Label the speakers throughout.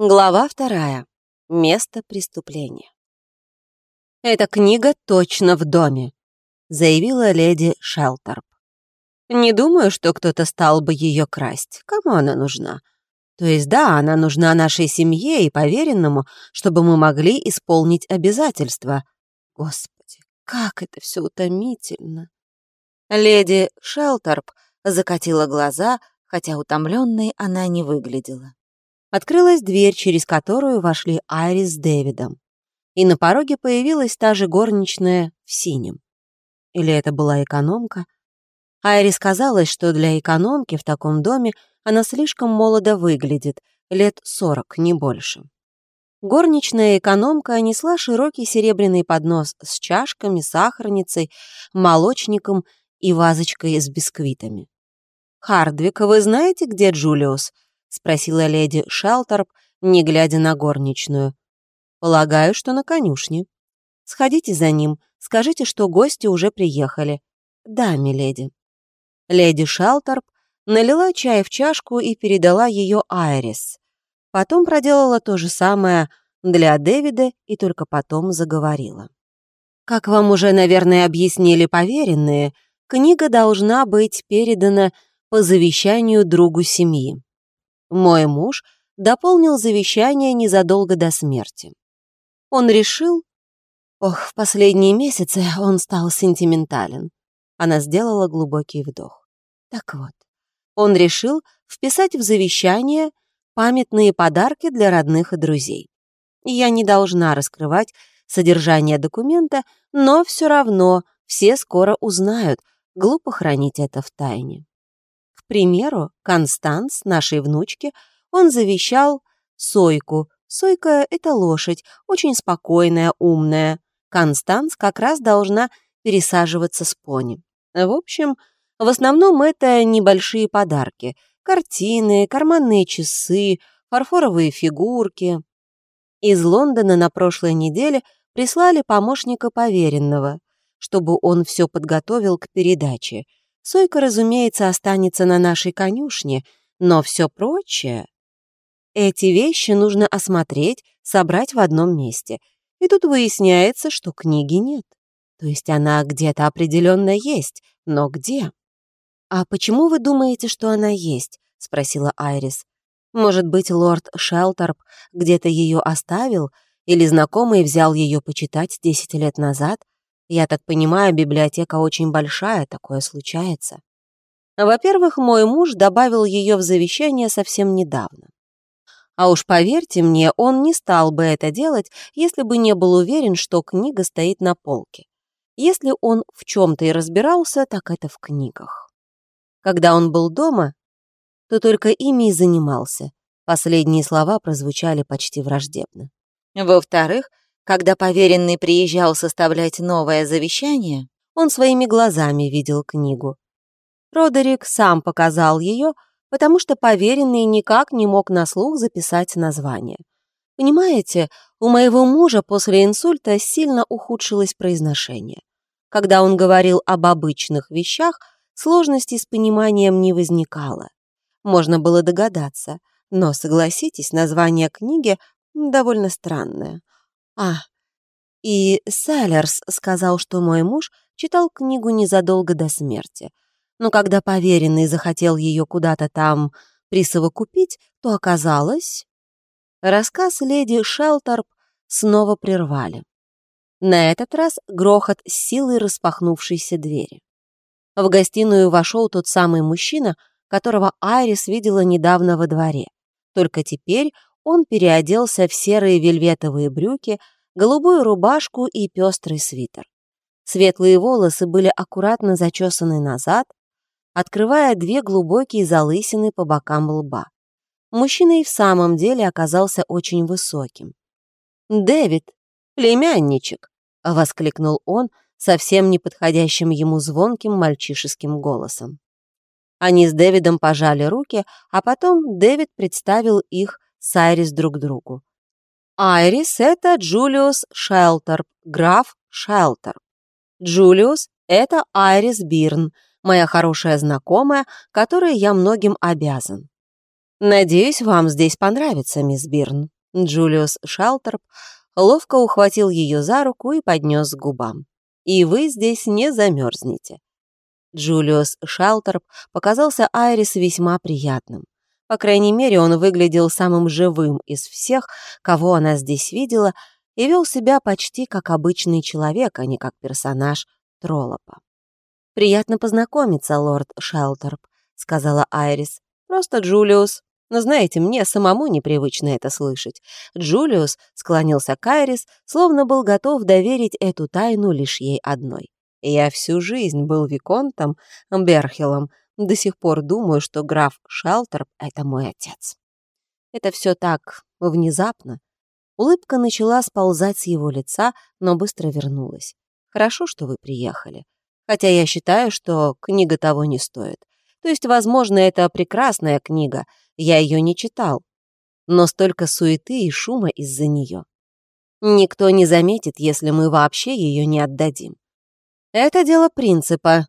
Speaker 1: Глава вторая. Место преступления. «Эта книга точно в доме», — заявила леди Шелтерп. «Не думаю, что кто-то стал бы ее красть. Кому она нужна? То есть да, она нужна нашей семье и поверенному, чтобы мы могли исполнить обязательства. Господи, как это все утомительно!» Леди Шелтерп закатила глаза, хотя утомленной она не выглядела. Открылась дверь, через которую вошли Айрис с Дэвидом. И на пороге появилась та же горничная в синем. Или это была экономка? Айрис казалось, что для экономки в таком доме она слишком молодо выглядит, лет сорок, не больше. Горничная экономка несла широкий серебряный поднос с чашками, сахарницей, молочником и вазочкой с бисквитами. «Хардвик, вы знаете, где Джулиус?» — спросила леди Шелтерп, не глядя на горничную. «Полагаю, что на конюшне. Сходите за ним, скажите, что гости уже приехали». «Да, миледи». Леди Шелтерп налила чай в чашку и передала ее Айрис. Потом проделала то же самое для Дэвида и только потом заговорила. Как вам уже, наверное, объяснили поверенные, книга должна быть передана по завещанию другу семьи. Мой муж дополнил завещание незадолго до смерти. Он решил... Ох, в последние месяцы он стал сентиментален. Она сделала глубокий вдох. Так вот, он решил вписать в завещание памятные подарки для родных и друзей. Я не должна раскрывать содержание документа, но все равно все скоро узнают, глупо хранить это в тайне примеру, Констанс, нашей внучке, он завещал Сойку. Сойка — это лошадь, очень спокойная, умная. Констанс как раз должна пересаживаться с пони. В общем, в основном это небольшие подарки. Картины, карманные часы, фарфоровые фигурки. Из Лондона на прошлой неделе прислали помощника поверенного, чтобы он все подготовил к передаче — Сойка, разумеется, останется на нашей конюшне, но все прочее... Эти вещи нужно осмотреть, собрать в одном месте. И тут выясняется, что книги нет. То есть она где-то определенно есть, но где? «А почему вы думаете, что она есть?» — спросила Айрис. «Может быть, лорд Шелтерп где-то ее оставил, или знакомый взял ее почитать десять лет назад, я так понимаю, библиотека очень большая, такое случается. Во-первых, мой муж добавил ее в завещание совсем недавно. А уж поверьте мне, он не стал бы это делать, если бы не был уверен, что книга стоит на полке. Если он в чем-то и разбирался, так это в книгах. Когда он был дома, то только ими и занимался. Последние слова прозвучали почти враждебно. Во-вторых, когда поверенный приезжал составлять новое завещание, он своими глазами видел книгу. Родерик сам показал ее, потому что поверенный никак не мог на слух записать название. Понимаете, у моего мужа после инсульта сильно ухудшилось произношение. Когда он говорил об обычных вещах, сложностей с пониманием не возникало. Можно было догадаться, но, согласитесь, название книги довольно странное. А, и Салерс сказал, что мой муж читал книгу незадолго до смерти. Но когда поверенный захотел ее куда-то там присовокупить, то оказалось... Рассказ леди Шелтерп снова прервали. На этот раз грохот силой распахнувшейся двери. В гостиную вошел тот самый мужчина, которого Айрис видела недавно во дворе. Только теперь он переоделся в серые вельветовые брюки, голубую рубашку и пестрый свитер. Светлые волосы были аккуратно зачесаны назад, открывая две глубокие залысины по бокам лба. Мужчина и в самом деле оказался очень высоким. «Дэвид, племянничек!» — воскликнул он совсем неподходящим ему звонким мальчишеским голосом. Они с Дэвидом пожали руки, а потом Дэвид представил их с Айрис друг другу. Айрис — это Джулиус Шелтерп, граф Шелтерп. Джулиус — это Айрис Бирн, моя хорошая знакомая, которой я многим обязан. «Надеюсь, вам здесь понравится, мисс Бирн». Джулиус Шалтерп ловко ухватил ее за руку и поднес к губам. «И вы здесь не замерзнете». Джулиус Шалтерп показался Айрис весьма приятным. По крайней мере, он выглядел самым живым из всех, кого она здесь видела, и вел себя почти как обычный человек, а не как персонаж Троллопа. «Приятно познакомиться, лорд Шелтерп», — сказала Айрис. «Просто Джулиус. Но знаете, мне самому непривычно это слышать». Джулиус склонился к Айрис, словно был готов доверить эту тайну лишь ей одной. «Я всю жизнь был Виконтом Берхелом. До сих пор думаю, что граф Шелтерп — это мой отец». Это все так внезапно. Улыбка начала сползать с его лица, но быстро вернулась. «Хорошо, что вы приехали хотя я считаю, что книга того не стоит. То есть, возможно, это прекрасная книга, я ее не читал, но столько суеты и шума из-за нее. Никто не заметит, если мы вообще ее не отдадим. Это дело принципа,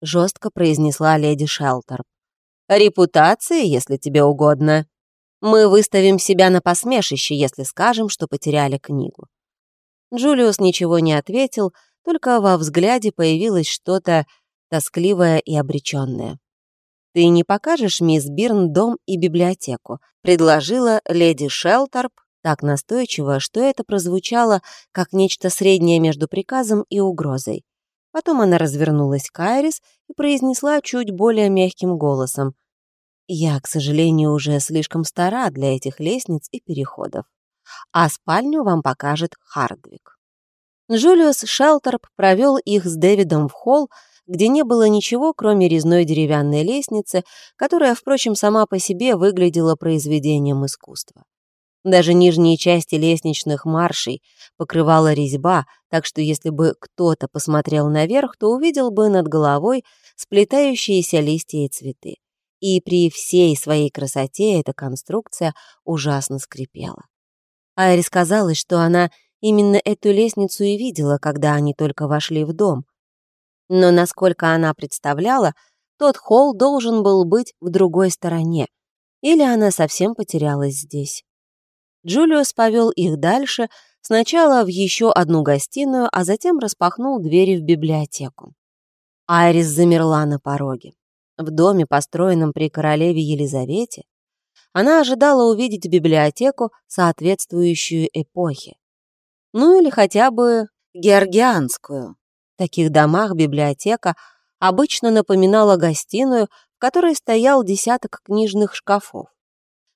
Speaker 1: жестко произнесла леди Шелтерп. Репутации, если тебе угодно. Мы выставим себя на посмешище, если скажем, что потеряли книгу. Джулиус ничего не ответил, только во взгляде появилось что-то тоскливое и обреченное. «Ты не покажешь, мисс Бирн, дом и библиотеку?» — предложила леди Шелтерп так настойчиво, что это прозвучало как нечто среднее между приказом и угрозой. Потом она развернулась к Айрис и произнесла чуть более мягким голосом. «Я, к сожалению, уже слишком стара для этих лестниц и переходов. А спальню вам покажет Хардвик». Джулиус Шелтерп провел их с Дэвидом в холл, где не было ничего, кроме резной деревянной лестницы, которая, впрочем, сама по себе выглядела произведением искусства. Даже нижние части лестничных маршей покрывала резьба, так что если бы кто-то посмотрел наверх, то увидел бы над головой сплетающиеся листья и цветы. И при всей своей красоте эта конструкция ужасно скрипела. Айрис казалось, что она Именно эту лестницу и видела, когда они только вошли в дом. Но, насколько она представляла, тот холл должен был быть в другой стороне, или она совсем потерялась здесь. Джулиус повел их дальше, сначала в еще одну гостиную, а затем распахнул двери в библиотеку. Айрис замерла на пороге. В доме, построенном при королеве Елизавете, она ожидала увидеть библиотеку, соответствующую эпохе ну или хотя бы георгианскую. В таких домах библиотека обычно напоминала гостиную, в которой стоял десяток книжных шкафов.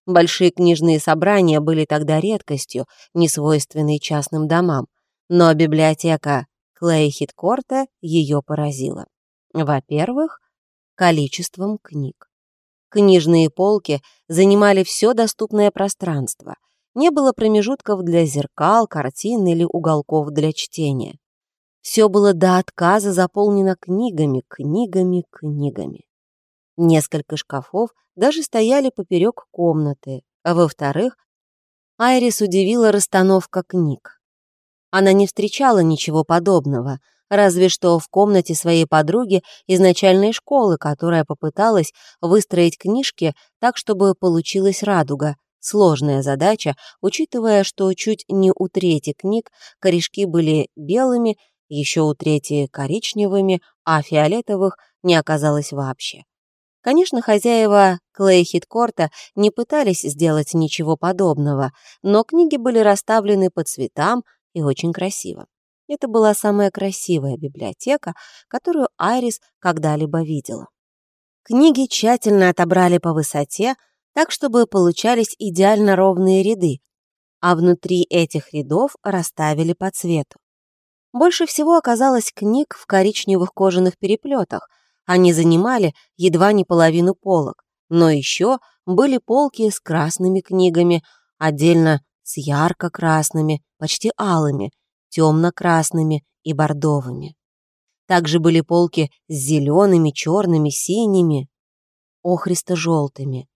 Speaker 1: Большие книжные собрания были тогда редкостью, несвойственной частным домам, но библиотека Клей Хиткорта ее поразила. Во-первых, количеством книг. Книжные полки занимали все доступное пространство, не было промежутков для зеркал, картин или уголков для чтения. Все было до отказа заполнено книгами, книгами, книгами. Несколько шкафов даже стояли поперек комнаты, а во-вторых, Айрис удивила расстановка книг. Она не встречала ничего подобного, разве что в комнате своей подруги из начальной школы, которая попыталась выстроить книжки так, чтобы получилась радуга, Сложная задача, учитывая, что чуть не у трети книг корешки были белыми, еще у трети коричневыми, а фиолетовых не оказалось вообще. Конечно, хозяева Клей Хиткорта не пытались сделать ничего подобного, но книги были расставлены по цветам и очень красиво. Это была самая красивая библиотека, которую Айрис когда-либо видела. Книги тщательно отобрали по высоте, так, чтобы получались идеально ровные ряды, а внутри этих рядов расставили по цвету. Больше всего оказалось книг в коричневых кожаных переплетах. Они занимали едва не половину полок, но еще были полки с красными книгами, отдельно с ярко-красными, почти алыми, темно-красными и бордовыми. Также были полки с зелеными, черными, синими, охристо-желтыми.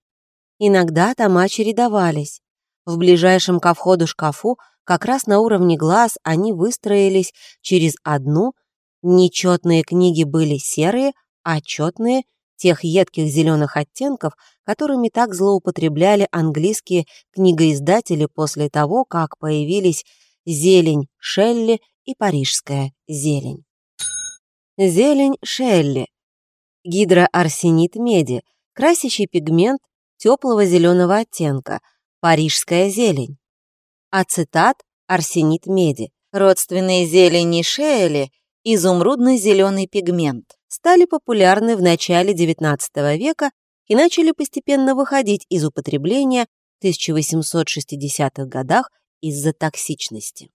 Speaker 1: Иногда тома чередовались. В ближайшем ко входу шкафу, как раз на уровне глаз, они выстроились через одну. Нечетные книги были серые, а четные тех едких зеленых оттенков, которыми так злоупотребляли английские книгоиздатели после того, как появились зелень Шелли и парижская зелень. Зелень Шелли. Гидроарсенит меди, красящий пигмент теплого зеленого оттенка, парижская зелень. Ацетат арсенит меди, родственные зелени Шелли, изумрудно-зеленый пигмент стали популярны в начале XIX века и начали постепенно выходить из употребления в 1860-х годах из-за токсичности.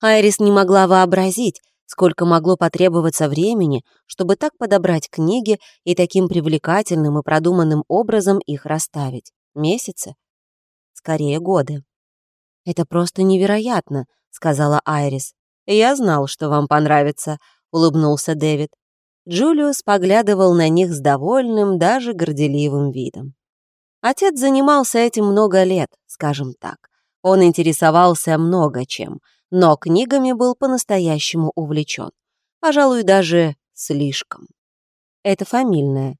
Speaker 1: Айрис не могла вообразить, сколько могло потребоваться времени, чтобы так подобрать книги и таким привлекательным и продуманным образом их расставить. Месяцы? Скорее, годы. «Это просто невероятно», — сказала Айрис. «Я знал, что вам понравится», — улыбнулся Дэвид. Джулиус поглядывал на них с довольным, даже горделивым видом. Отец занимался этим много лет, скажем так. Он интересовался много чем, но книгами был по-настоящему увлечен. Пожалуй, даже слишком. Это фамильное.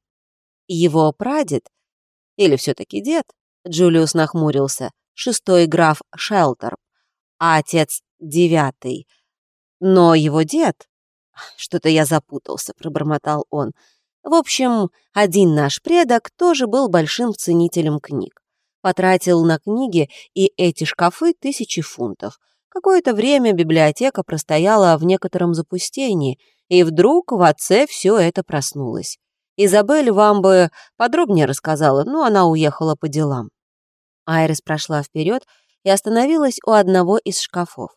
Speaker 1: Его прадед, или все-таки дед, Джулиус нахмурился, шестой граф Шелтерп, а отец девятый. Но его дед, «Что-то я запутался», — пробормотал он. «В общем, один наш предок тоже был большим ценителем книг. Потратил на книги и эти шкафы тысячи фунтов. Какое-то время библиотека простояла в некотором запустении, и вдруг в отце все это проснулось. Изабель вам бы подробнее рассказала, но она уехала по делам». Айрис прошла вперед и остановилась у одного из шкафов.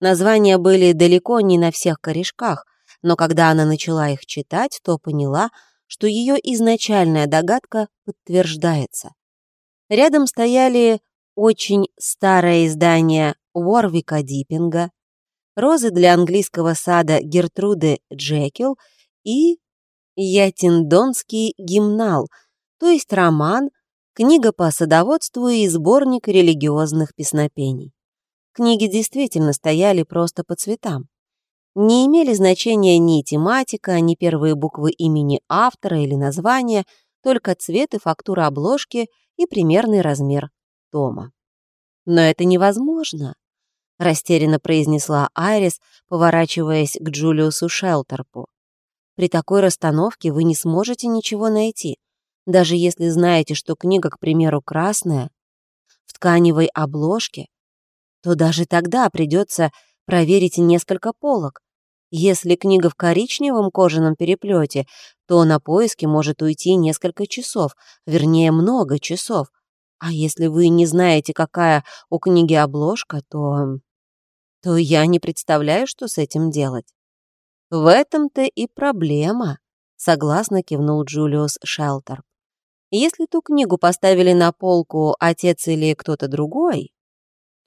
Speaker 1: Названия были далеко не на всех корешках, но когда она начала их читать, то поняла, что ее изначальная догадка подтверждается. Рядом стояли очень старое издание Уорвика Диппинга, розы для английского сада Гертруды Джекил и Ятиндонский гимнал, то есть роман, книга по садоводству и сборник религиозных песнопений. Книги действительно стояли просто по цветам. Не имели значения ни тематика, ни первые буквы имени автора или названия, только цвет и фактура обложки и примерный размер тома. «Но это невозможно», — растерянно произнесла Айрис, поворачиваясь к Джулиусу Шелтерпу. «При такой расстановке вы не сможете ничего найти, даже если знаете, что книга, к примеру, красная, в тканевой обложке, то даже тогда придется проверить несколько полок. Если книга в коричневом кожаном переплете, то на поиски может уйти несколько часов, вернее, много часов. А если вы не знаете, какая у книги обложка, то... то я не представляю, что с этим делать. В этом-то и проблема, согласно кивнул Джулиус Шелтер. Если ту книгу поставили на полку отец или кто-то другой,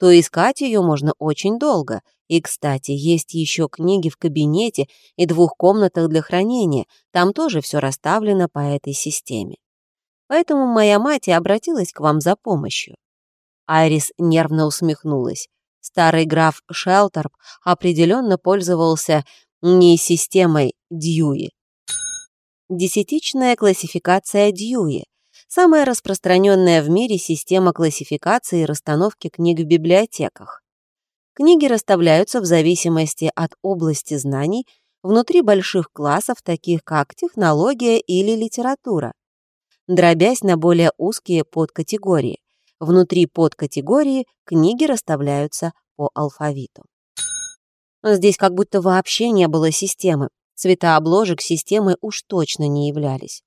Speaker 1: то искать ее можно очень долго. И, кстати, есть еще книги в кабинете и двух комнатах для хранения. Там тоже все расставлено по этой системе. Поэтому моя мать и обратилась к вам за помощью. Айрис нервно усмехнулась. Старый граф Шелтерп определенно пользовался не системой Дьюи. Десятичная классификация Дьюи самая распространенная в мире система классификации и расстановки книг в библиотеках. Книги расставляются в зависимости от области знаний внутри больших классов, таких как технология или литература, дробясь на более узкие подкатегории. Внутри подкатегории книги расставляются по алфавиту. Здесь как будто вообще не было системы. Цвета обложек системы уж точно не являлись.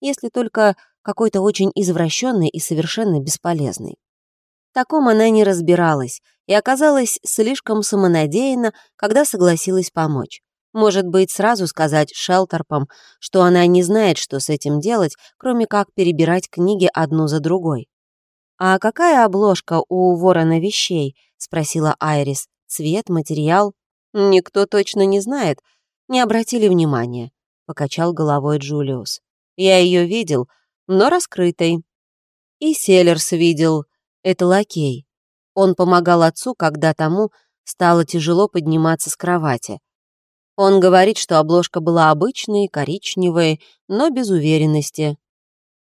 Speaker 1: Если только какой-то очень извращенный и совершенно бесполезный. В таком она не разбиралась и оказалась слишком самонадеянна, когда согласилась помочь. Может быть, сразу сказать Шелтерпам, что она не знает, что с этим делать, кроме как перебирать книги одну за другой. «А какая обложка у ворона вещей?» — спросила Айрис. «Цвет, материал?» «Никто точно не знает. Не обратили внимания», — покачал головой Джулиус. «Я ее видел, но раскрытой. И Селлерс видел, это лакей. Он помогал отцу, когда тому стало тяжело подниматься с кровати. Он говорит, что обложка была обычной, коричневой, но без уверенности.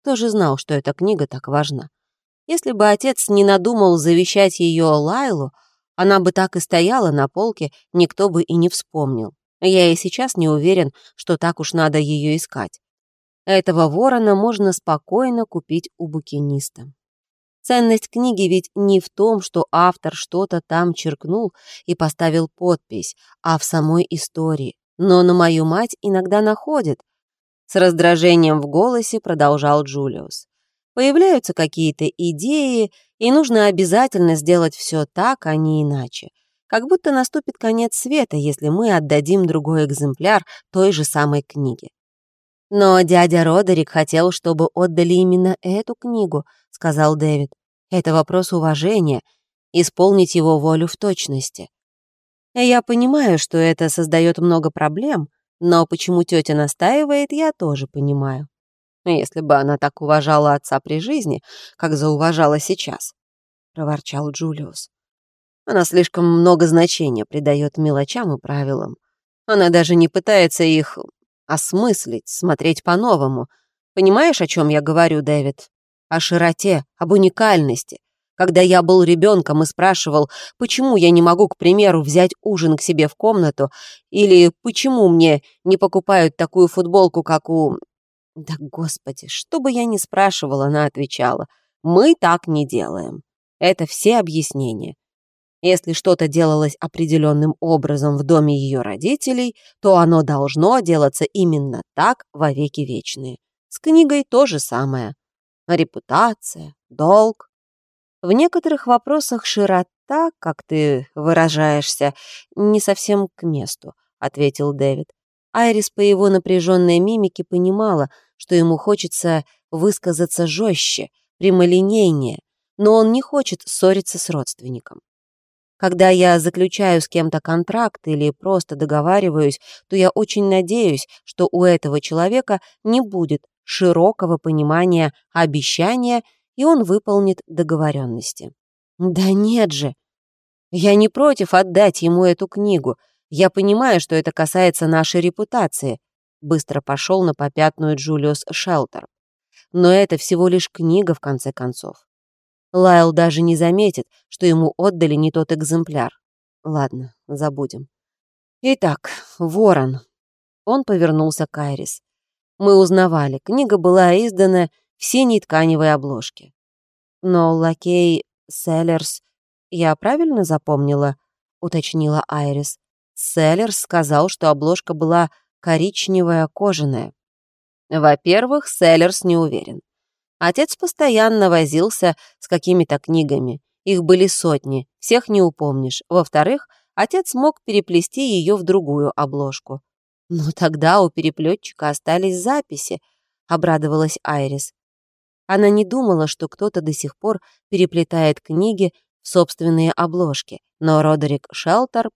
Speaker 1: Тоже знал, что эта книга так важна. Если бы отец не надумал завещать ее Лайлу, она бы так и стояла на полке, никто бы и не вспомнил. Я и сейчас не уверен, что так уж надо ее искать. Этого ворона можно спокойно купить у букиниста. Ценность книги ведь не в том, что автор что-то там черкнул и поставил подпись, а в самой истории. Но на мою мать иногда находит. С раздражением в голосе продолжал Джулиус. Появляются какие-то идеи, и нужно обязательно сделать все так, а не иначе. Как будто наступит конец света, если мы отдадим другой экземпляр той же самой книги. «Но дядя Родерик хотел, чтобы отдали именно эту книгу», — сказал Дэвид. «Это вопрос уважения, исполнить его волю в точности. Я понимаю, что это создает много проблем, но почему тетя настаивает, я тоже понимаю. Если бы она так уважала отца при жизни, как зауважала сейчас», — проворчал Джулиус. Она слишком много значения придает мелочам и правилам. Она даже не пытается их осмыслить, смотреть по-новому. Понимаешь, о чем я говорю, Дэвид? О широте, об уникальности. Когда я был ребенком и спрашивал, почему я не могу, к примеру, взять ужин к себе в комнату, или почему мне не покупают такую футболку, как у... Да, господи, что бы я ни спрашивала, она отвечала, мы так не делаем. Это все объяснения. Если что-то делалось определенным образом в доме ее родителей, то оно должно делаться именно так во веки вечные. С книгой то же самое. Репутация, долг. В некоторых вопросах широта, как ты выражаешься, не совсем к месту, ответил Дэвид. Айрис по его напряженной мимике понимала, что ему хочется высказаться жестче, прямолинейнее, но он не хочет ссориться с родственником. Когда я заключаю с кем-то контракт или просто договариваюсь, то я очень надеюсь, что у этого человека не будет широкого понимания обещания, и он выполнит договоренности. Да нет же. Я не против отдать ему эту книгу. Я понимаю, что это касается нашей репутации. Быстро пошел на попятную Джулиус Шелтер. Но это всего лишь книга, в конце концов. Лайл даже не заметит, что ему отдали не тот экземпляр. Ладно, забудем. Итак, Ворон. Он повернулся к Айрис. Мы узнавали, книга была издана в синей тканевой обложке. Но лакей Селлерс... Я правильно запомнила? Уточнила Айрис. Селлерс сказал, что обложка была коричневая кожаная. Во-первых, Селлерс не уверен. Отец постоянно возился с какими-то книгами. Их были сотни, всех не упомнишь. Во-вторых, отец мог переплести ее в другую обложку. «Но тогда у переплетчика остались записи», — обрадовалась Айрис. Она не думала, что кто-то до сих пор переплетает книги в собственные обложки, но Родерик Шелтерп,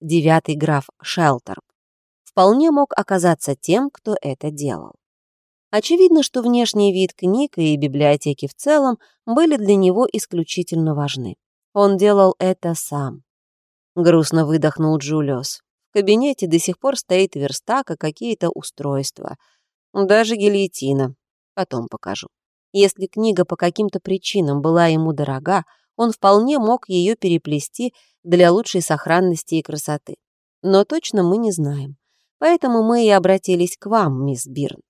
Speaker 1: девятый граф Шелтерп, вполне мог оказаться тем, кто это делал. Очевидно, что внешний вид книг и библиотеки в целом были для него исключительно важны. Он делал это сам. Грустно выдохнул Джулиус. В кабинете до сих пор стоит верстак и какие-то устройства. Даже гильотина. Потом покажу. Если книга по каким-то причинам была ему дорога, он вполне мог ее переплести для лучшей сохранности и красоты. Но точно мы не знаем. Поэтому мы и обратились к вам, мисс Бирн.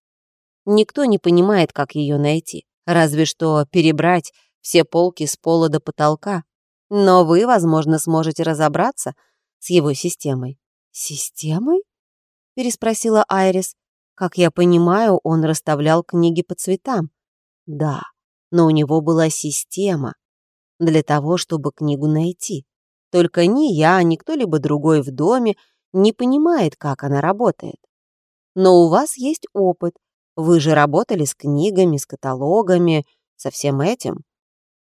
Speaker 1: Никто не понимает, как ее найти, разве что перебрать все полки с пола до потолка. Но вы, возможно, сможете разобраться с его системой. «Системой?» — переспросила Айрис. «Как я понимаю, он расставлял книги по цветам». «Да, но у него была система для того, чтобы книгу найти. Только ни я, ни кто-либо другой в доме не понимает, как она работает. Но у вас есть опыт, вы же работали с книгами, с каталогами, со всем этим.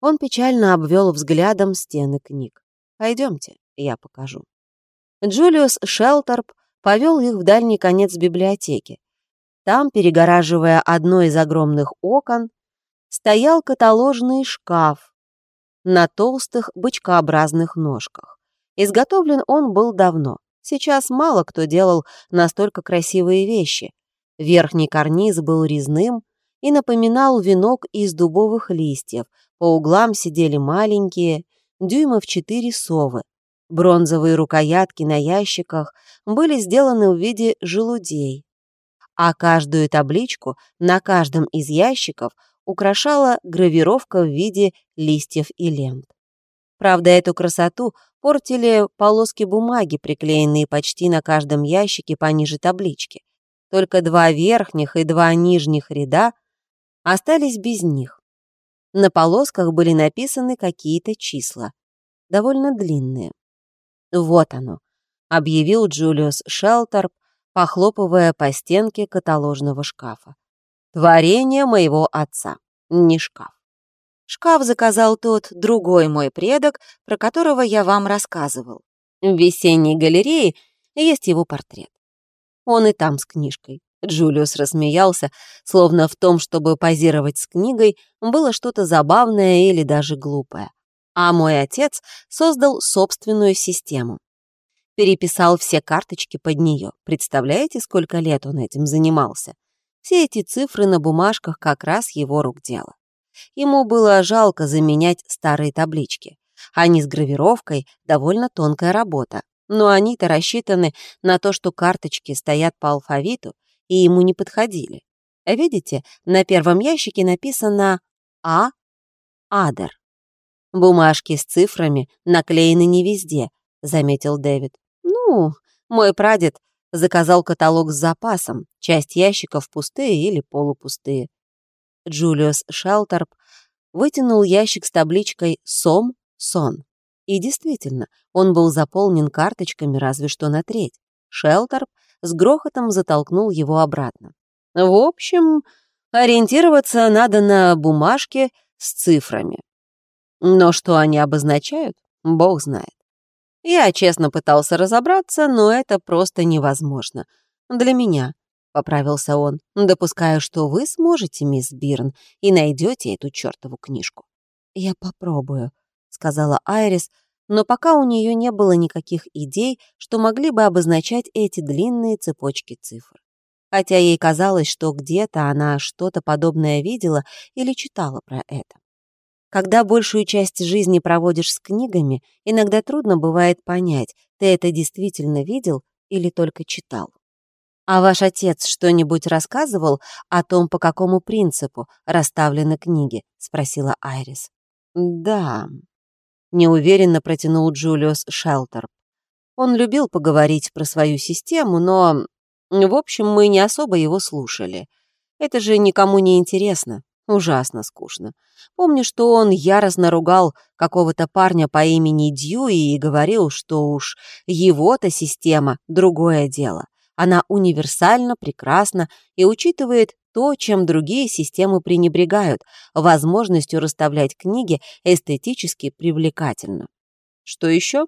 Speaker 1: Он печально обвел взглядом стены книг. Пойдемте, я покажу. Джулиус Шелтерп повел их в дальний конец библиотеки. Там, перегораживая одно из огромных окон, стоял каталожный шкаф на толстых бычкообразных ножках. Изготовлен он был давно, Сейчас мало кто делал настолько красивые вещи. Верхний карниз был резным и напоминал венок из дубовых листьев. По углам сидели маленькие, дюймов четыре совы. Бронзовые рукоятки на ящиках были сделаны в виде желудей. А каждую табличку на каждом из ящиков украшала гравировка в виде листьев и лент. Правда, эту красоту портили полоски бумаги, приклеенные почти на каждом ящике пониже таблички. Только два верхних и два нижних ряда остались без них. На полосках были написаны какие-то числа, довольно длинные. «Вот оно», — объявил Джулиус Шелтерп, похлопывая по стенке каталожного шкафа. «Творение моего отца, не шкаф». Шкаф заказал тот другой мой предок, про которого я вам рассказывал. В весенней галерее есть его портрет. Он и там с книжкой. Джулиус рассмеялся, словно в том, чтобы позировать с книгой, было что-то забавное или даже глупое. А мой отец создал собственную систему. Переписал все карточки под нее. Представляете, сколько лет он этим занимался? Все эти цифры на бумажках как раз его рук дело. Ему было жалко заменять старые таблички. Они с гравировкой — довольно тонкая работа, но они-то рассчитаны на то, что карточки стоят по алфавиту, и ему не подходили. Видите, на первом ящике написано «А. Адер». «Бумажки с цифрами наклеены не везде», — заметил Дэвид. «Ну, мой прадед заказал каталог с запасом, часть ящиков пустые или полупустые. Джулиус Шелтерп вытянул ящик с табличкой «Сом. Сон». И действительно, он был заполнен карточками разве что на треть. Шелтерп с грохотом затолкнул его обратно. В общем, ориентироваться надо на бумажке с цифрами. Но что они обозначают, бог знает. Я честно пытался разобраться, но это просто невозможно. Для меня, поправился он, допуская, что вы сможете, мисс Бирн, и найдете эту чертову книжку. Я попробую, сказала Айрис, но пока у нее не было никаких идей, что могли бы обозначать эти длинные цепочки цифр. Хотя ей казалось, что где-то она что-то подобное видела или читала про это. Когда большую часть жизни проводишь с книгами, иногда трудно бывает понять, ты это действительно видел или только читал. «А ваш отец что-нибудь рассказывал о том, по какому принципу расставлены книги?» — спросила Айрис. «Да», — неуверенно протянул Джулиус Шелтерп. Он любил поговорить про свою систему, но, в общем, мы не особо его слушали. Это же никому не интересно. Ужасно скучно. Помню, что он яростно ругал какого-то парня по имени Дьюи и говорил, что уж его-то система — другое дело. Она универсально прекрасна и учитывает то, чем другие системы пренебрегают, возможностью расставлять книги эстетически привлекательно. Что еще?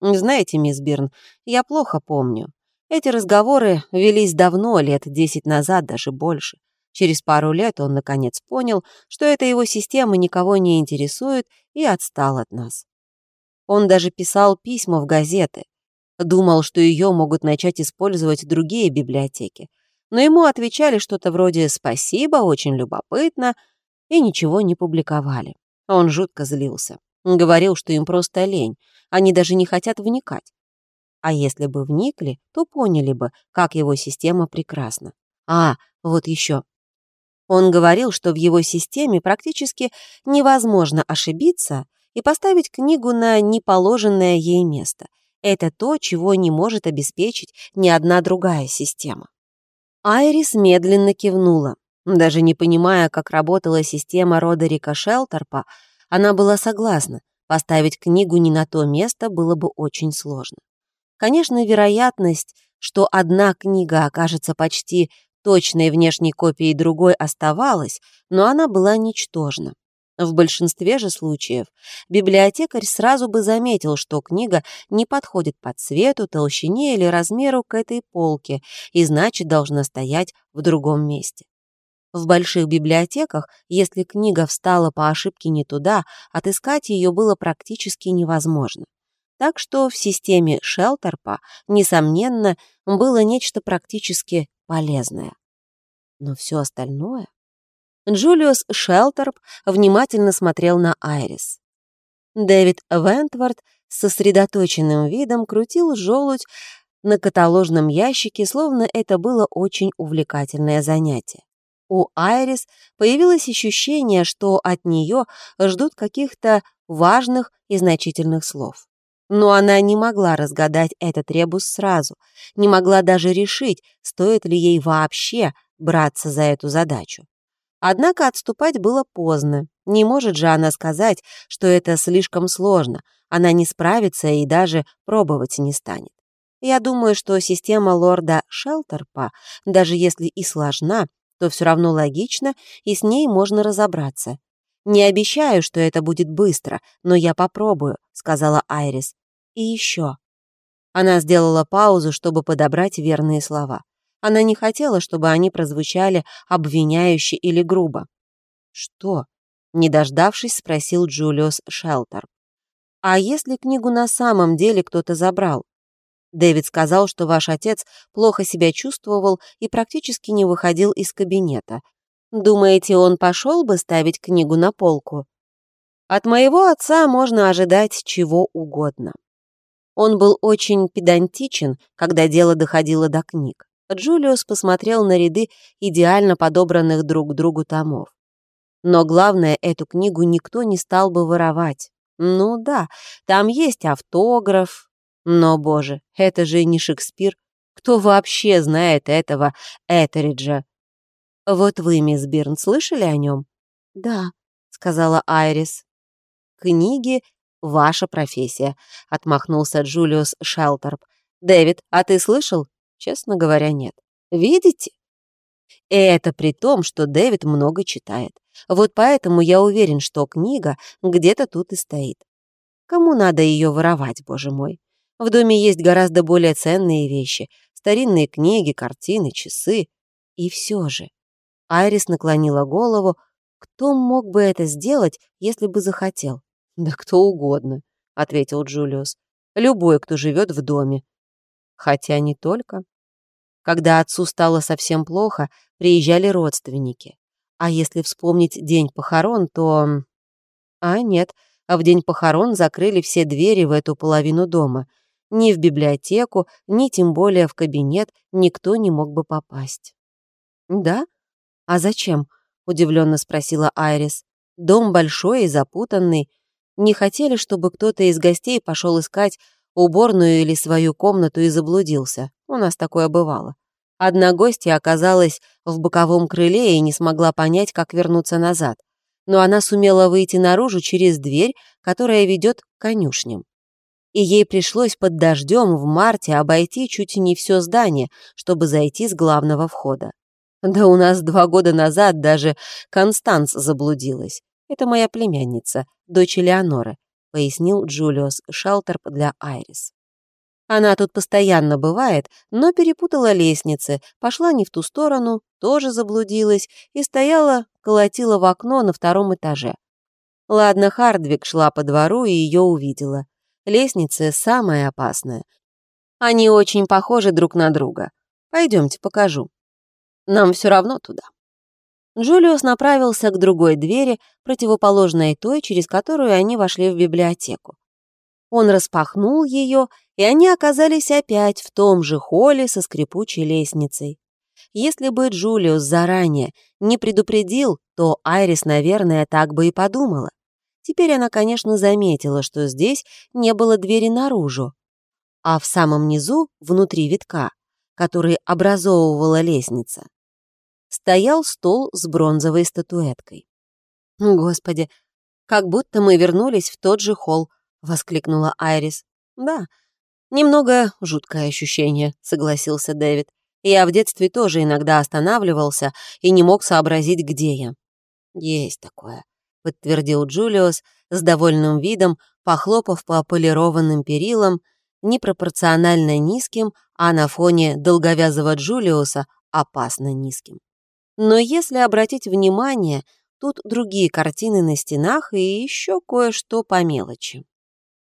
Speaker 1: Знаете, мисс Бирн, я плохо помню. Эти разговоры велись давно, лет десять назад, даже больше. Через пару лет он, наконец, понял, что эта его система никого не интересует и отстал от нас. Он даже писал письма в газеты, Думал, что ее могут начать использовать другие библиотеки. Но ему отвечали что-то вроде «спасибо, очень любопытно» и ничего не публиковали. Он жутко злился. Говорил, что им просто лень, они даже не хотят вникать. А если бы вникли, то поняли бы, как его система прекрасна. А, вот еще. Он говорил, что в его системе практически невозможно ошибиться и поставить книгу на неположенное ей место — это то, чего не может обеспечить ни одна другая система. Айрис медленно кивнула. Даже не понимая, как работала система Родерика Шелтерпа, она была согласна, поставить книгу не на то место было бы очень сложно. Конечно, вероятность, что одна книга окажется почти точной внешней копией другой оставалась, но она была ничтожна. В большинстве же случаев библиотекарь сразу бы заметил, что книга не подходит по цвету, толщине или размеру к этой полке и значит должна стоять в другом месте. В больших библиотеках, если книга встала по ошибке не туда, отыскать ее было практически невозможно. Так что в системе Шелтерпа, несомненно, было нечто практически полезное. Но все остальное... Джулиус Шелтерп внимательно смотрел на Айрис. Дэвид Вентворд с сосредоточенным видом крутил желудь на каталожном ящике, словно это было очень увлекательное занятие. У Айрис появилось ощущение, что от нее ждут каких-то важных и значительных слов. Но она не могла разгадать этот ребус сразу, не могла даже решить, стоит ли ей вообще браться за эту задачу. Однако отступать было поздно. Не может же она сказать, что это слишком сложно, она не справится и даже пробовать не станет. Я думаю, что система лорда Шелтерпа, даже если и сложна, то все равно логично, и с ней можно разобраться. «Не обещаю, что это будет быстро, но я попробую», — сказала Айрис. «И еще». Она сделала паузу, чтобы подобрать верные слова. Она не хотела, чтобы они прозвучали обвиняюще или грубо. «Что?» — не дождавшись, спросил Джулиус Шелтер. «А если книгу на самом деле кто-то забрал? Дэвид сказал, что ваш отец плохо себя чувствовал и практически не выходил из кабинета. Думаете, он пошел бы ставить книгу на полку? От моего отца можно ожидать чего угодно. Он был очень педантичен, когда дело доходило до книг. Джулиус посмотрел на ряды идеально подобранных друг к другу томов. Но главное, эту книгу никто не стал бы воровать. Ну да, там есть автограф, но, боже, это же не Шекспир. Кто вообще знает этого Этериджа? Вот вы, мисс Бирн, слышали о нем? Да, сказала Айрис. Книги — ваша профессия, отмахнулся Джулиус Шелтерп. Дэвид, а ты слышал? Честно говоря, нет. Видите? И это при том, что Дэвид много читает. Вот поэтому я уверен, что книга где-то тут и стоит. Кому надо ее воровать, боже мой? В доме есть гораздо более ценные вещи. Старинные книги, картины, часы. И все же. Айрис наклонила голову. Кто мог бы это сделать, если бы захотел? Да кто угодно, ответил Джулиус. Любой, кто живет в доме. Хотя не только. Когда отцу стало совсем плохо, приезжали родственники. А если вспомнить день похорон, то... А нет, а в день похорон закрыли все двери в эту половину дома — ни в библиотеку, ни тем более в кабинет никто не мог бы попасть. «Да? А зачем?» — удивленно спросила Айрис. «Дом большой и запутанный. Не хотели, чтобы кто-то из гостей пошел искать уборную или свою комнату и заблудился. У нас такое бывало. Одна гостья оказалась в боковом крыле и не смогла понять, как вернуться назад. Но она сумела выйти наружу через дверь, которая ведет к конюшням и ей пришлось под дождем в марте обойти чуть не все здание, чтобы зайти с главного входа. Да у нас два года назад даже Констанс заблудилась. Это моя племянница, дочь Элеоноры, пояснил Джулиус Шелтерп для Айрис. Она тут постоянно бывает, но перепутала лестницы, пошла не в ту сторону, тоже заблудилась и стояла, колотила в окно на втором этаже. Ладно, Хардвик шла по двору и ее увидела. Лестницы самая опасная. Они очень похожи друг на друга. Пойдемте, покажу. Нам все равно туда. Джулиус направился к другой двери, противоположной той, через которую они вошли в библиотеку. Он распахнул ее, и они оказались опять в том же холле со скрипучей лестницей. Если бы Джулиус заранее не предупредил, то Айрис, наверное, так бы и подумала. Теперь она, конечно, заметила, что здесь не было двери наружу, а в самом низу, внутри витка, который образовывала лестница, стоял стол с бронзовой статуэткой. «Господи, как будто мы вернулись в тот же холл», — воскликнула Айрис. «Да, немного жуткое ощущение», — согласился Дэвид. «Я в детстве тоже иногда останавливался и не мог сообразить, где я». «Есть такое», — подтвердил Джулиус с довольным видом, похлопав по полированным перилам, непропорционально низким, а на фоне долговязого Джулиуса опасно низким. Но если обратить внимание, тут другие картины на стенах и еще кое-что по мелочи.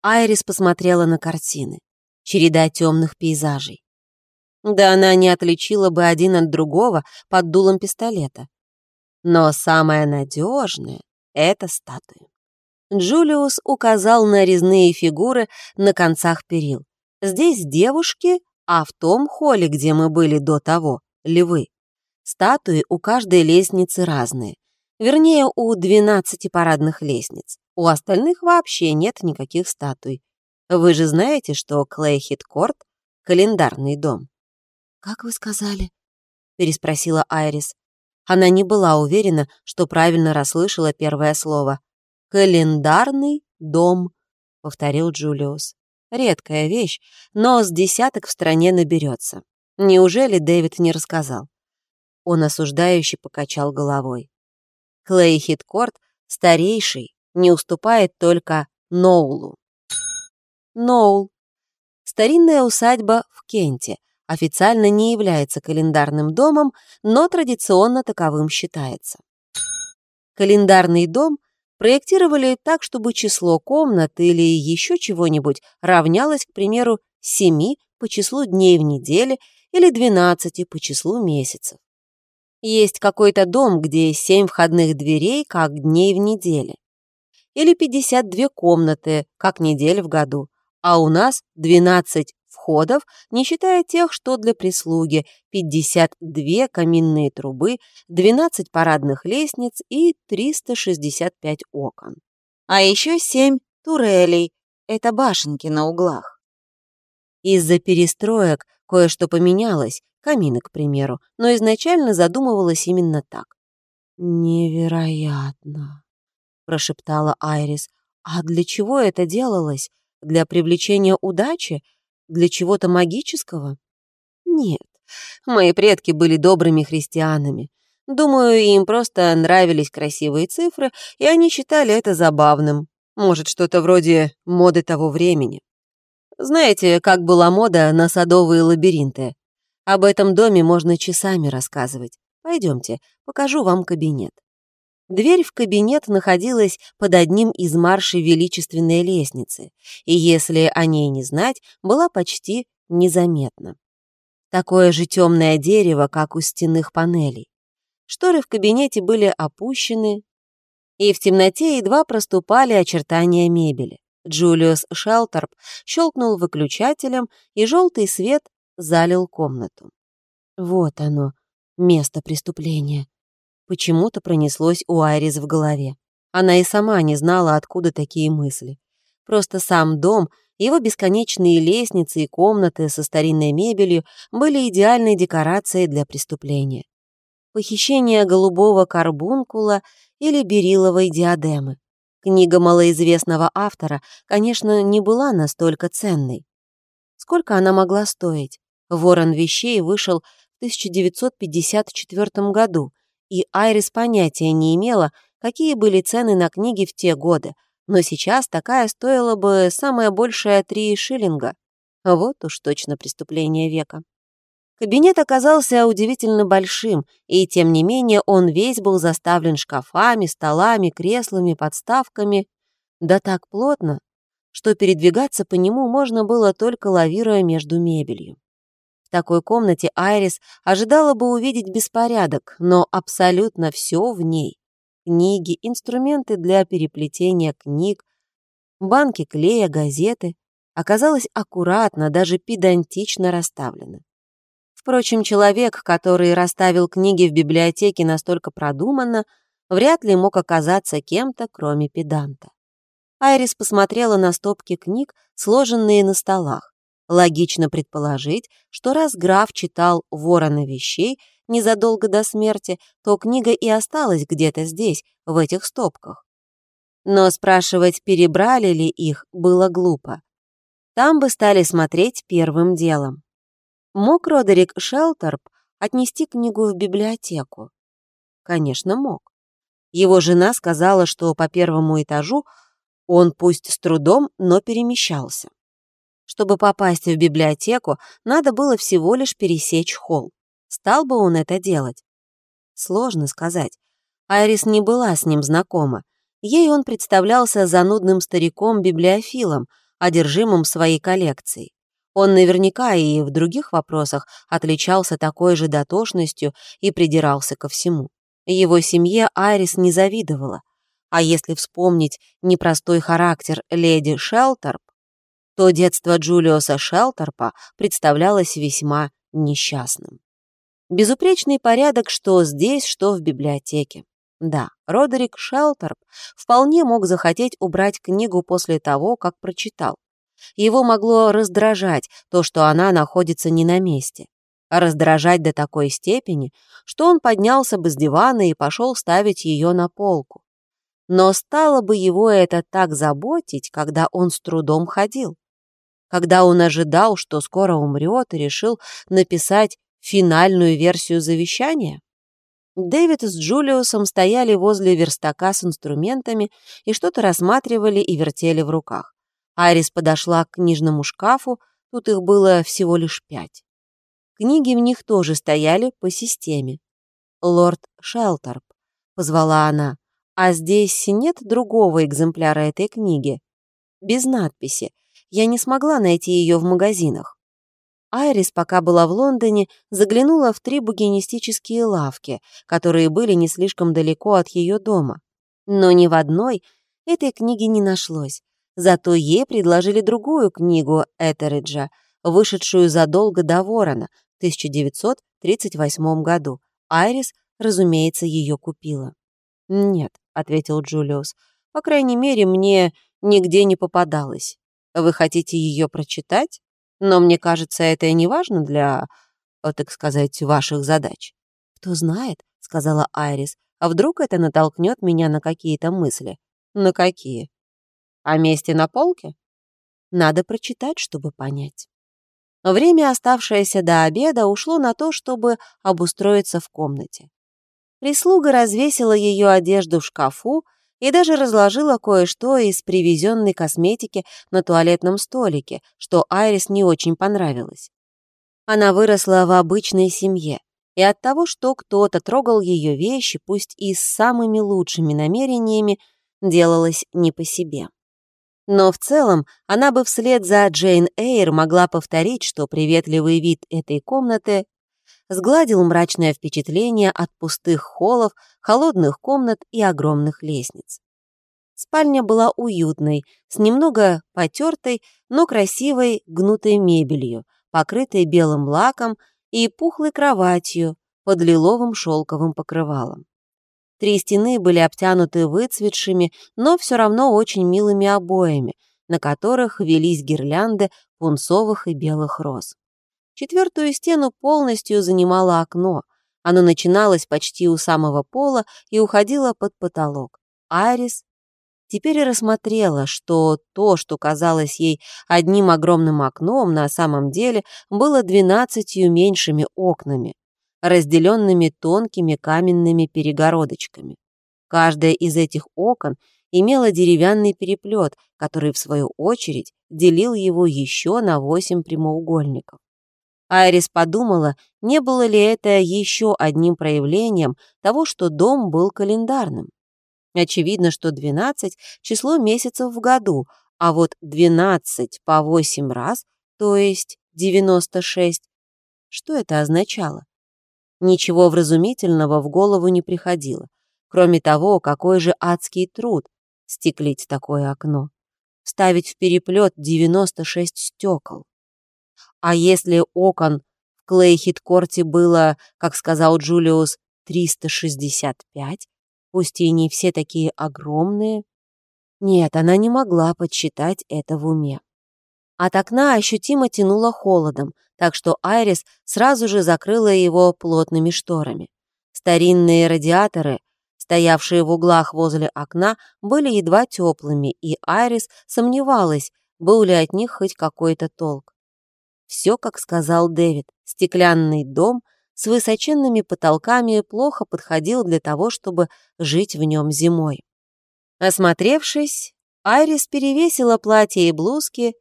Speaker 1: Айрис посмотрела на картины. Череда темных пейзажей. Да она не отличила бы один от другого под дулом пистолета. Но самое надежное — это статуи. Джулиус указал на резные фигуры на концах перил. Здесь девушки, а в том холле, где мы были до того, львы. Статуи у каждой лестницы разные. Вернее, у 12 парадных лестниц. У остальных вообще нет никаких статуй. Вы же знаете, что Клейхит-Корт — календарный дом. «Как вы сказали?» — переспросила Айрис. Она не была уверена, что правильно расслышала первое слово. «Календарный дом», — повторил Джулиус. Редкая вещь, но с десяток в стране наберется. Неужели Дэвид не рассказал? Он осуждающе покачал головой. Клейхит-Корт старейший, не уступает только Ноулу. Ноул. Старинная усадьба в Кенте. Официально не является календарным домом, но традиционно таковым считается. Календарный дом проектировали так, чтобы число комнат или еще чего-нибудь равнялось, к примеру, 7 по числу дней в неделе или 12 по числу месяцев. Есть какой-то дом, где 7 входных дверей, как дней в неделе. Или 52 комнаты, как недель в году. А у нас 12 входов, не считая тех, что для прислуги, 52 каминные трубы, 12 парадных лестниц и 365 окон. А еще 7 турелей, это башенки на углах. Из-за перестроек кое-что поменялось, камины, к примеру, но изначально задумывалось именно так. «Невероятно», — прошептала Айрис. «А для чего это делалось? Для привлечения удачи? Для чего-то магического? Нет, мои предки были добрыми христианами. Думаю, им просто нравились красивые цифры, и они считали это забавным. Может, что-то вроде моды того времени. Знаете, как была мода на садовые лабиринты? Об этом доме можно часами рассказывать. Пойдемте, покажу вам кабинет. Дверь в кабинет находилась под одним из маршей величественной лестницы, и если о ней не знать, была почти незаметна. Такое же темное дерево, как у стенных панелей. Шторы в кабинете были опущены, и в темноте едва проступали очертания мебели. Джулиус Шелтерп щелкнул выключателем, и желтый свет залил комнату. Вот оно, место преступления. Почему-то пронеслось у Айрис в голове. Она и сама не знала, откуда такие мысли. Просто сам дом, его бесконечные лестницы и комнаты со старинной мебелью были идеальной декорацией для преступления. Похищение голубого карбункула или бериловой диадемы. Книга малоизвестного автора, конечно, не была настолько ценной. Сколько она могла стоить? «Ворон вещей» вышел в 1954 году, и Айрис понятия не имела, какие были цены на книги в те годы, но сейчас такая стоила бы самое большее три шиллинга. Вот уж точно преступление века. Кабинет оказался удивительно большим, и тем не менее он весь был заставлен шкафами, столами, креслами, подставками, да так плотно, что передвигаться по нему можно было только лавируя между мебелью такой комнате Айрис ожидала бы увидеть беспорядок, но абсолютно все в ней. Книги, инструменты для переплетения книг, банки клея, газеты оказалось аккуратно, даже педантично расставлено. Впрочем, человек, который расставил книги в библиотеке настолько продуманно, вряд ли мог оказаться кем-то, кроме педанта. Айрис посмотрела на стопки книг, сложенные на столах. Логично предположить, что раз граф читал «Ворона вещей» незадолго до смерти, то книга и осталась где-то здесь, в этих стопках. Но спрашивать, перебрали ли их, было глупо. Там бы стали смотреть первым делом. Мог Родерик Шелтерп отнести книгу в библиотеку? Конечно, мог. Его жена сказала, что по первому этажу он пусть с трудом, но перемещался. Чтобы попасть в библиотеку, надо было всего лишь пересечь холл. Стал бы он это делать? Сложно сказать. Айрис не была с ним знакома. Ей он представлялся занудным стариком-библиофилом, одержимым своей коллекцией. Он наверняка и в других вопросах отличался такой же дотошностью и придирался ко всему. Его семье Айрис не завидовала. А если вспомнить непростой характер леди Шелтерп, то детство Джулиуса Шелтерпа представлялось весьма несчастным. Безупречный порядок что здесь, что в библиотеке. Да, Родерик Шелтерп вполне мог захотеть убрать книгу после того, как прочитал. Его могло раздражать то, что она находится не на месте. Раздражать до такой степени, что он поднялся бы с дивана и пошел ставить ее на полку. Но стало бы его это так заботить, когда он с трудом ходил. Когда он ожидал, что скоро умрет, и решил написать финальную версию завещания? Дэвид с Джулиусом стояли возле верстака с инструментами и что-то рассматривали и вертели в руках. Айрис подошла к книжному шкафу, тут их было всего лишь пять. Книги в них тоже стояли по системе. «Лорд Шелтерп», — позвала она, — «а здесь нет другого экземпляра этой книги?» Без надписи. Я не смогла найти ее в магазинах. Айрис, пока была в Лондоне, заглянула в три букинистические лавки, которые были не слишком далеко от ее дома. Но ни в одной этой книги не нашлось. Зато ей предложили другую книгу Этериджа, вышедшую задолго до Ворона в 1938 году. Айрис, разумеется, ее купила. «Нет», — ответил Джулиус, — «по крайней мере, мне нигде не попадалось. Вы хотите ее прочитать?» Но мне кажется, это не важно для, э, так сказать, ваших задач. Кто знает, сказала Айрис, а вдруг это натолкнет меня на какие-то мысли? На какие? О месте на полке? Надо прочитать, чтобы понять. Время, оставшееся до обеда, ушло на то, чтобы обустроиться в комнате. Прислуга развесила ее одежду в шкафу, и даже разложила кое-что из привезенной косметики на туалетном столике, что Айрис не очень понравилось. Она выросла в обычной семье, и от того, что кто-то трогал ее вещи, пусть и с самыми лучшими намерениями, делалось не по себе. Но в целом она бы вслед за Джейн Эйр могла повторить, что приветливый вид этой комнаты сгладил мрачное впечатление от пустых холлов, холодных комнат и огромных лестниц. Спальня была уютной, с немного потертой, но красивой гнутой мебелью, покрытой белым лаком и пухлой кроватью под лиловым шелковым покрывалом. Три стены были обтянуты выцветшими, но все равно очень милыми обоями, на которых велись гирлянды пунцовых и белых роз. Четвертую стену полностью занимало окно. Оно начиналось почти у самого пола и уходило под потолок. Айрис теперь рассмотрела, что то, что казалось ей одним огромным окном, на самом деле было двенадцатью меньшими окнами, разделенными тонкими каменными перегородочками. Каждое из этих окон имело деревянный переплет, который, в свою очередь, делил его еще на восемь прямоугольников. Айрис подумала, не было ли это еще одним проявлением того, что дом был календарным. Очевидно, что 12 — число месяцев в году, а вот 12 по 8 раз, то есть 96, что это означало? Ничего вразумительного в голову не приходило. Кроме того, какой же адский труд стеклить такое окно. Ставить в переплет 96 стекол. А если окон в Клейхит-корте было, как сказал Джулиус, 365, пусть и не все такие огромные, нет, она не могла подсчитать это в уме. От окна ощутимо тянуло холодом, так что Айрис сразу же закрыла его плотными шторами. Старинные радиаторы, стоявшие в углах возле окна, были едва теплыми, и Айрис сомневалась, был ли от них хоть какой-то толк. Все, как сказал Дэвид, стеклянный дом с высоченными потолками плохо подходил для того, чтобы жить в нем зимой. Осмотревшись, Айрис перевесила платье и блузки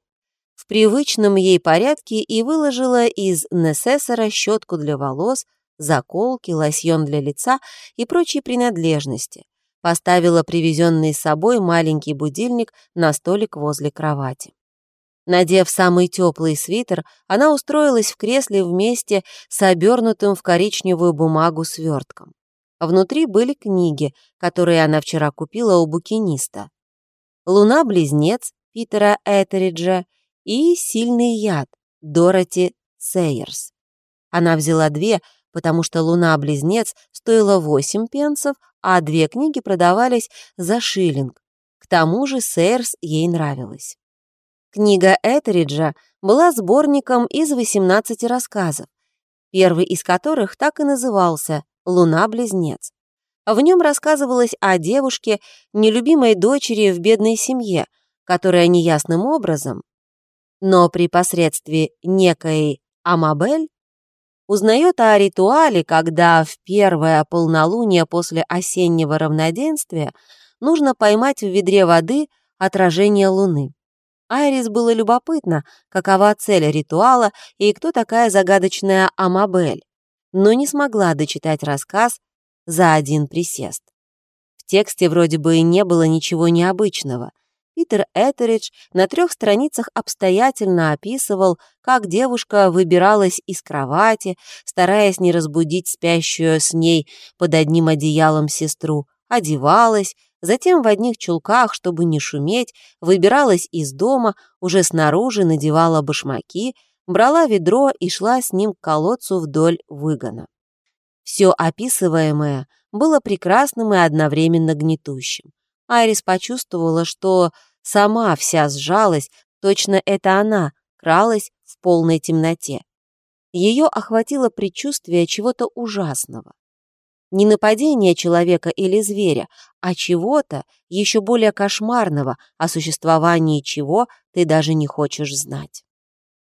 Speaker 1: в привычном ей порядке и выложила из Несессора щетку для волос, заколки, лосьон для лица и прочие принадлежности. Поставила привезенный с собой маленький будильник на столик возле кровати. Надев самый теплый свитер, она устроилась в кресле вместе с обернутым в коричневую бумагу свертком. Внутри были книги, которые она вчера купила у букиниста. «Луна-близнец» Питера Этериджа и «Сильный яд» Дороти Сейерс. Она взяла две, потому что «Луна-близнец» стоила 8 пенсов, а две книги продавались за шиллинг. К тому же Сейерс ей нравилась. Книга Этериджа была сборником из 18 рассказов, первый из которых так и назывался «Луна-близнец». В нем рассказывалось о девушке, нелюбимой дочери в бедной семье, которая неясным образом, но при посредстве некой Амабель, узнает о ритуале, когда в первое полнолуние после осеннего равноденствия нужно поймать в ведре воды отражение луны. Айрис было любопытно, какова цель ритуала и кто такая загадочная Амабель, но не смогла дочитать рассказ за один присест. В тексте вроде бы не было ничего необычного. Питер Этеридж на трех страницах обстоятельно описывал, как девушка выбиралась из кровати, стараясь не разбудить спящую с ней под одним одеялом сестру, одевалась, Затем в одних чулках, чтобы не шуметь, выбиралась из дома, уже снаружи надевала башмаки, брала ведро и шла с ним к колодцу вдоль выгона. Все описываемое было прекрасным и одновременно гнетущим. Айрис почувствовала, что сама вся сжалась, точно это она кралась в полной темноте. Ее охватило предчувствие чего-то ужасного не нападение человека или зверя, а чего-то еще более кошмарного, о существовании чего ты даже не хочешь знать.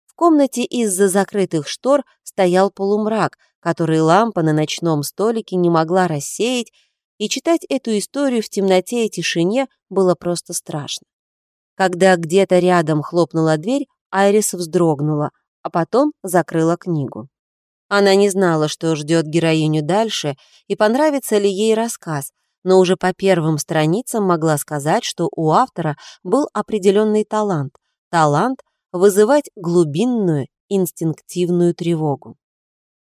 Speaker 1: В комнате из-за закрытых штор стоял полумрак, который лампа на ночном столике не могла рассеять, и читать эту историю в темноте и тишине было просто страшно. Когда где-то рядом хлопнула дверь, Айрис вздрогнула, а потом закрыла книгу. Она не знала, что ждет героиню дальше и понравится ли ей рассказ, но уже по первым страницам могла сказать, что у автора был определенный талант. Талант вызывать глубинную инстинктивную тревогу.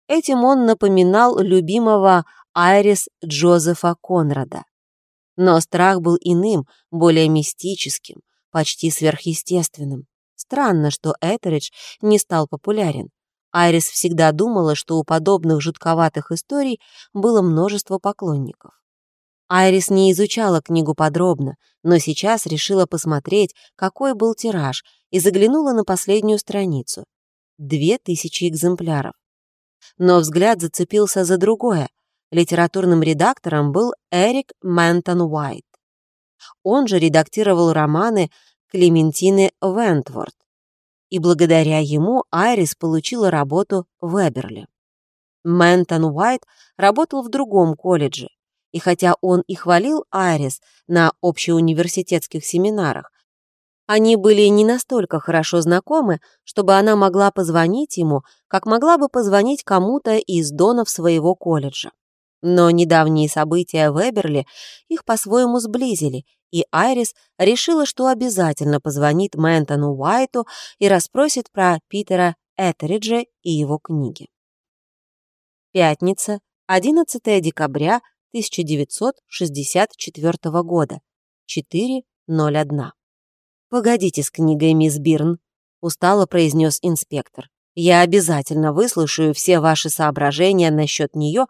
Speaker 1: Этим он напоминал любимого Айрис Джозефа Конрада. Но страх был иным, более мистическим, почти сверхъестественным. Странно, что Этеридж не стал популярен. Айрис всегда думала, что у подобных жутковатых историй было множество поклонников. Айрис не изучала книгу подробно, но сейчас решила посмотреть, какой был тираж, и заглянула на последнюю страницу. Две тысячи экземпляров. Но взгляд зацепился за другое. Литературным редактором был Эрик Мэнтон Уайт. Он же редактировал романы Клементины Вентворд и благодаря ему Айрис получила работу в Эберли. Мэнтон Уайт работал в другом колледже, и хотя он и хвалил Айрис на общеуниверситетских семинарах, они были не настолько хорошо знакомы, чтобы она могла позвонить ему, как могла бы позвонить кому-то из донов своего колледжа. Но недавние события в Эберли их по-своему сблизили, и Айрис решила, что обязательно позвонит Мэнтону Уайту и расспросит про Питера Этериджа и его книги. Пятница, 11 декабря 1964 года, 4.01. «Погодите с книгой, мисс Бирн», — устало произнес инспектор. «Я обязательно выслушаю все ваши соображения насчет нее,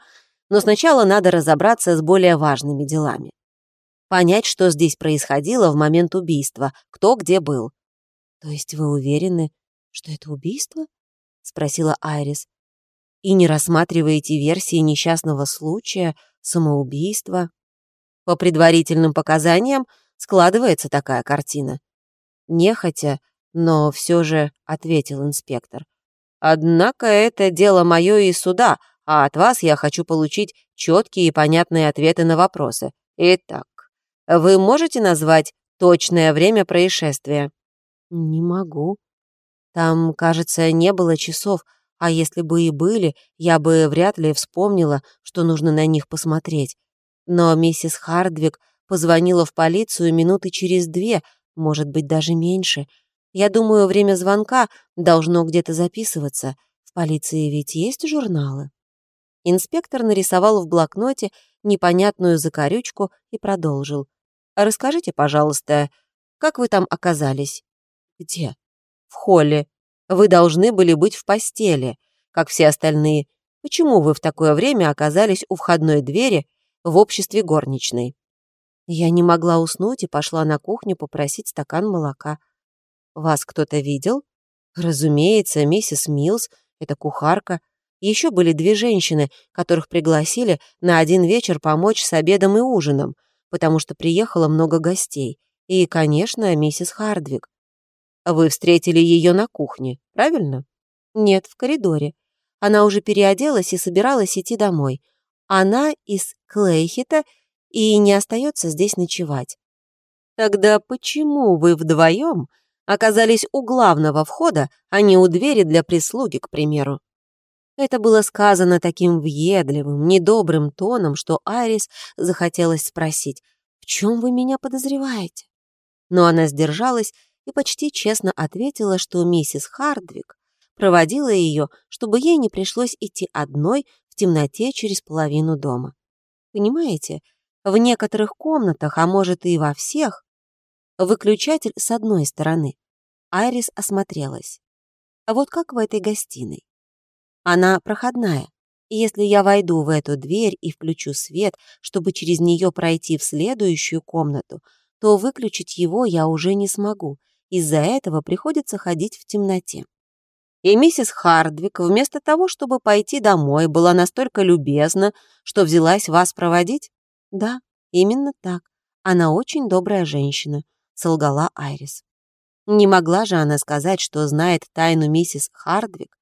Speaker 1: но сначала надо разобраться с более важными делами понять, что здесь происходило в момент убийства, кто где был. «То есть вы уверены, что это убийство?» — спросила Айрис. «И не рассматриваете версии несчастного случая, самоубийства?» По предварительным показаниям складывается такая картина. Нехотя, но все же ответил инспектор. «Однако это дело мое и суда, а от вас я хочу получить четкие и понятные ответы на вопросы. Итак, вы можете назвать точное время происшествия?» «Не могу. Там, кажется, не было часов, а если бы и были, я бы вряд ли вспомнила, что нужно на них посмотреть. Но миссис Хардвик позвонила в полицию минуты через две, может быть, даже меньше. Я думаю, время звонка должно где-то записываться. В полиции ведь есть журналы. Инспектор нарисовал в блокноте непонятную закорючку и продолжил. «Расскажите, пожалуйста, как вы там оказались?» «Где?» «В холле. Вы должны были быть в постели, как все остальные. Почему вы в такое время оказались у входной двери в обществе горничной?» Я не могла уснуть и пошла на кухню попросить стакан молока. «Вас кто-то видел?» «Разумеется, миссис Милс, это кухарка. Еще были две женщины, которых пригласили на один вечер помочь с обедом и ужином, потому что приехало много гостей. И, конечно, миссис Хардвик. Вы встретили ее на кухне, правильно? Нет, в коридоре. Она уже переоделась и собиралась идти домой. Она из Клейхита и не остается здесь ночевать. Тогда почему вы вдвоем оказались у главного входа, а не у двери для прислуги, к примеру? Это было сказано таким въедливым, недобрым тоном, что Айрис захотелось спросить, «В чем вы меня подозреваете?» Но она сдержалась и почти честно ответила, что миссис Хардвик проводила ее, чтобы ей не пришлось идти одной в темноте через половину дома. Понимаете, в некоторых комнатах, а может и во всех, выключатель с одной стороны. Айрис осмотрелась. А вот как в этой гостиной? Она проходная. И если я войду в эту дверь и включу свет, чтобы через нее пройти в следующую комнату, то выключить его я уже не смогу. Из-за этого приходится ходить в темноте. И миссис Хардвик, вместо того, чтобы пойти домой, была настолько любезна, что взялась вас проводить? Да, именно так. Она очень добрая женщина, солгала Айрис. Не могла же она сказать, что знает тайну миссис Хардвик,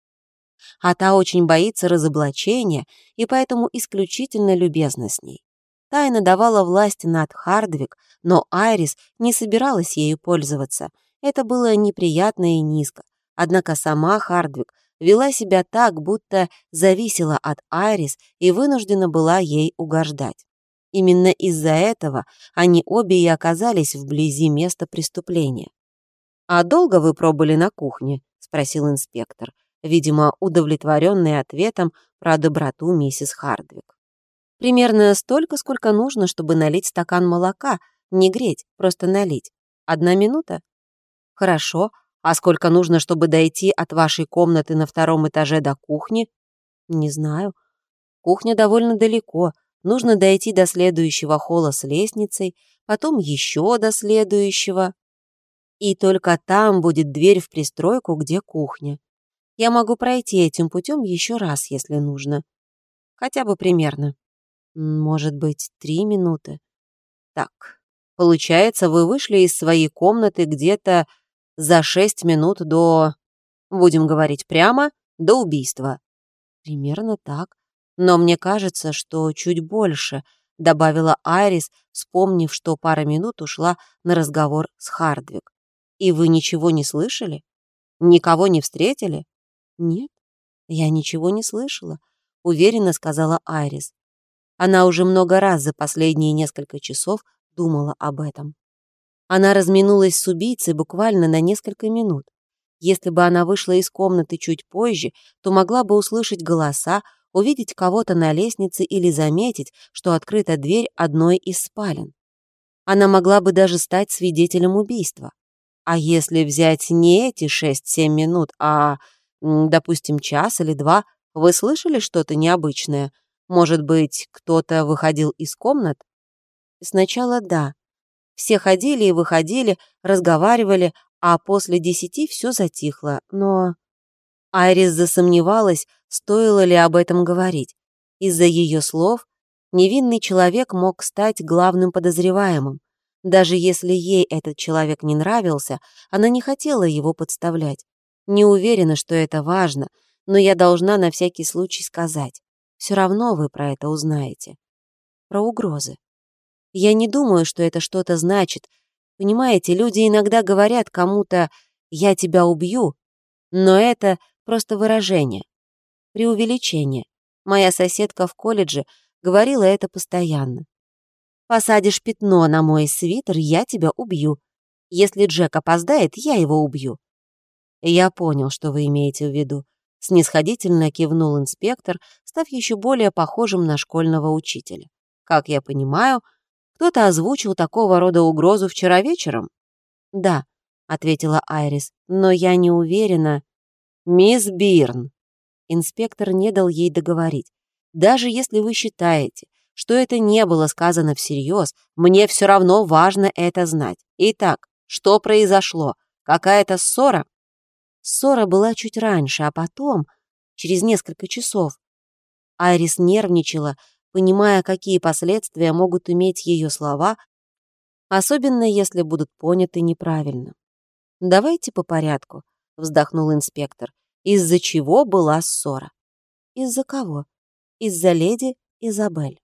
Speaker 1: а та очень боится разоблачения и поэтому исключительно любезна с ней. Тайна давала власть над Хардвик, но Айрис не собиралась ею пользоваться. Это было неприятно и низко. Однако сама Хардвик вела себя так, будто зависела от Айрис и вынуждена была ей угождать. Именно из-за этого они обе и оказались вблизи места преступления. «А долго вы пробыли на кухне?» — спросил инспектор видимо, удовлетворенный ответом про доброту миссис Хардвик. Примерно столько, сколько нужно, чтобы налить стакан молока, не греть, просто налить. Одна минута? Хорошо. А сколько нужно, чтобы дойти от вашей комнаты на втором этаже до кухни? Не знаю. Кухня довольно далеко. Нужно дойти до следующего холла с лестницей, потом еще до следующего. И только там будет дверь в пристройку, где кухня. Я могу пройти этим путем еще раз, если нужно. Хотя бы примерно. Может быть, три минуты. Так, получается, вы вышли из своей комнаты где-то за шесть минут до... Будем говорить прямо, до убийства. Примерно так. Но мне кажется, что чуть больше, добавила Айрис, вспомнив, что пара минут ушла на разговор с Хардвик. И вы ничего не слышали? Никого не встретили? «Нет, я ничего не слышала», — уверенно сказала Айрис. Она уже много раз за последние несколько часов думала об этом. Она разминулась с убийцей буквально на несколько минут. Если бы она вышла из комнаты чуть позже, то могла бы услышать голоса, увидеть кого-то на лестнице или заметить, что открыта дверь одной из спален. Она могла бы даже стать свидетелем убийства. А если взять не эти 6-7 минут, а допустим, час или два, вы слышали что-то необычное? Может быть, кто-то выходил из комнат? Сначала да. Все ходили и выходили, разговаривали, а после десяти все затихло. Но Айрис засомневалась, стоило ли об этом говорить. Из-за ее слов невинный человек мог стать главным подозреваемым. Даже если ей этот человек не нравился, она не хотела его подставлять. Не уверена, что это важно, но я должна на всякий случай сказать. Все равно вы про это узнаете. Про угрозы. Я не думаю, что это что-то значит. Понимаете, люди иногда говорят кому-то «я тебя убью», но это просто выражение, преувеличение. Моя соседка в колледже говорила это постоянно. «Посадишь пятно на мой свитер, я тебя убью». Если Джек опоздает, я его убью». «Я понял, что вы имеете в виду», — снисходительно кивнул инспектор, став еще более похожим на школьного учителя. «Как я понимаю, кто-то озвучил такого рода угрозу вчера вечером?» «Да», — ответила Айрис, — «но я не уверена». «Мисс Бирн!» Инспектор не дал ей договорить. «Даже если вы считаете, что это не было сказано всерьез, мне все равно важно это знать. Итак, что произошло? Какая-то ссора?» Ссора была чуть раньше, а потом, через несколько часов. Айрис нервничала, понимая, какие последствия могут иметь ее слова, особенно если будут поняты неправильно. «Давайте по порядку», — вздохнул инспектор. «Из-за чего была ссора?» «Из-за кого?» «Из-за леди Изабель».